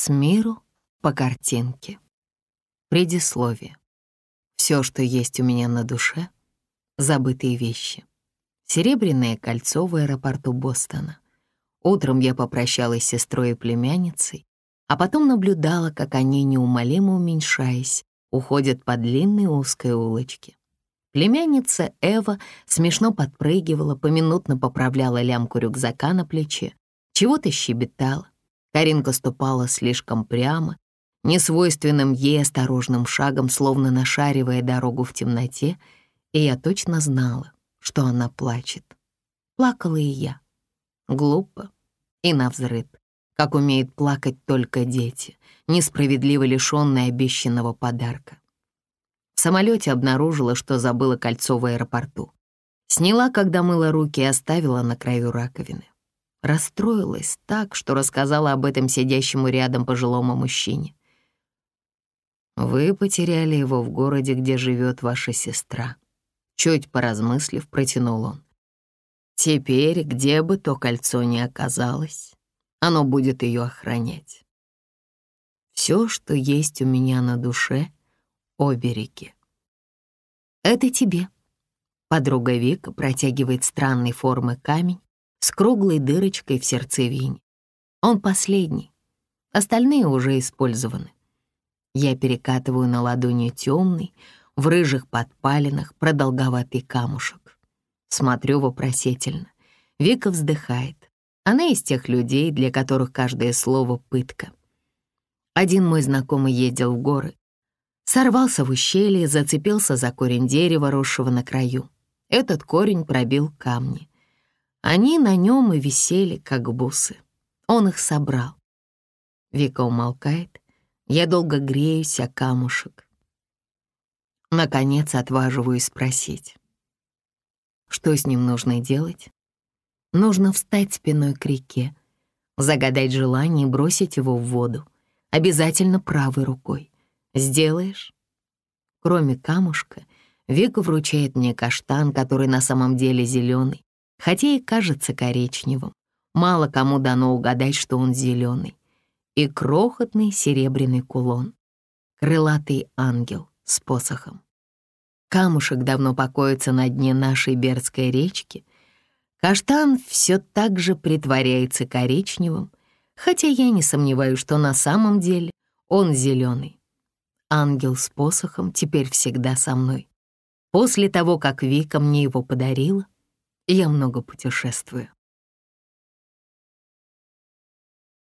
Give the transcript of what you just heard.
С миру по картинке. Предисловие. Все, что есть у меня на душе — забытые вещи. Серебряное кольцо в аэропорту Бостона. Утром я попрощалась с сестрой и племянницей, а потом наблюдала, как они, неумолимо уменьшаясь, уходят по длинной узкой улочке. Племянница Эва смешно подпрыгивала, поминутно поправляла лямку рюкзака на плече, чего-то щебетала. Каринка ступала слишком прямо, несвойственным ей осторожным шагом, словно нашаривая дорогу в темноте, и я точно знала, что она плачет. Плакала и я. Глупо и навзрыд, как умеют плакать только дети, несправедливо лишённые обещанного подарка. В самолете обнаружила, что забыла кольцо в аэропорту. Сняла, когда мыла руки, и оставила на краю раковины. Расстроилась так, что рассказала об этом сидящему рядом пожилому мужчине. «Вы потеряли его в городе, где живет ваша сестра», — чуть поразмыслив, протянул он. «Теперь, где бы то кольцо ни оказалось, оно будет ее охранять. Все, что есть у меня на душе — обереги. «Это тебе». Подруга Вика протягивает странной формы камень с круглой дырочкой в сердцевине. Он последний, остальные уже использованы. Я перекатываю на ладони темный, в рыжих подпалинах продолговатый камушек. Смотрю вопросительно. Вика вздыхает. Она из тех людей, для которых каждое слово — пытка. Один мой знакомый ездил в горы Сорвался в ущелье, зацепился за корень дерева, росшего на краю. Этот корень пробил камни. Они на нем и висели, как бусы. Он их собрал. Вика умолкает. Я долго греюсь о камушек. Наконец отваживаюсь спросить. Что с ним нужно делать? Нужно встать спиной к реке, загадать желание и бросить его в воду. Обязательно правой рукой. Сделаешь? Кроме камушка, Вика вручает мне каштан, который на самом деле зеленый, хотя и кажется коричневым. Мало кому дано угадать, что он зеленый. И крохотный серебряный кулон. Крылатый ангел с посохом. Камушек давно покоится на дне нашей Бердской речки. Каштан все так же притворяется коричневым, хотя я не сомневаюсь, что на самом деле он зеленый. Ангел с посохом теперь всегда со мной. После того, как Вика мне его подарила, я много путешествую.